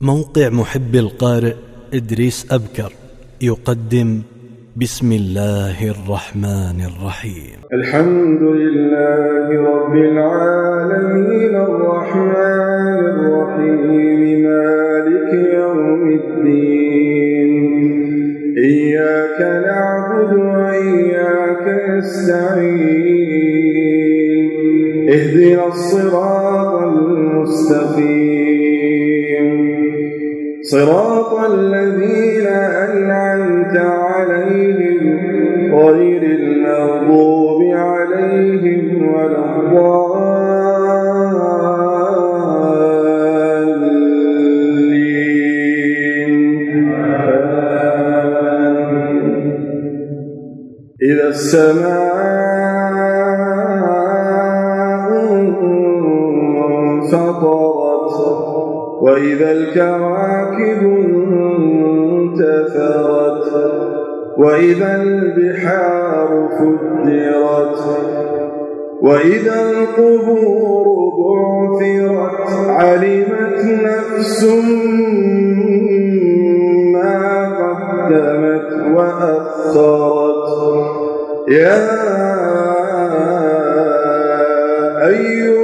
موقع محب القارئ إدريس أبكر يقدم بسم الله الرحمن الرحيم. الحمد لله رب العالمين الرحمن الرحيم مالك يوم الدين. إياك نعبد وإياك نستعين. اهدنا الصراط صراط الذين أنعمت عليهم غير المغضوب عليهم ولا الضالين. إذا السماء وإذا الكواكب انتثرت وإذا البحار فجرت وإذا القبور بعثرت علمت نفس ما قدمت وأخرت يا أيها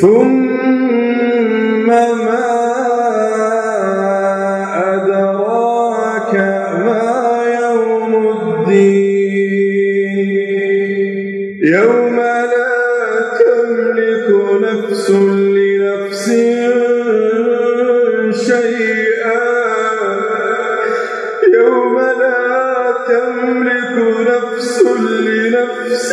ثم ما أدراك ما يوم الدين. يوم لا تملك نفس لنفس شيئا. يوم لا تملك نفس لنفس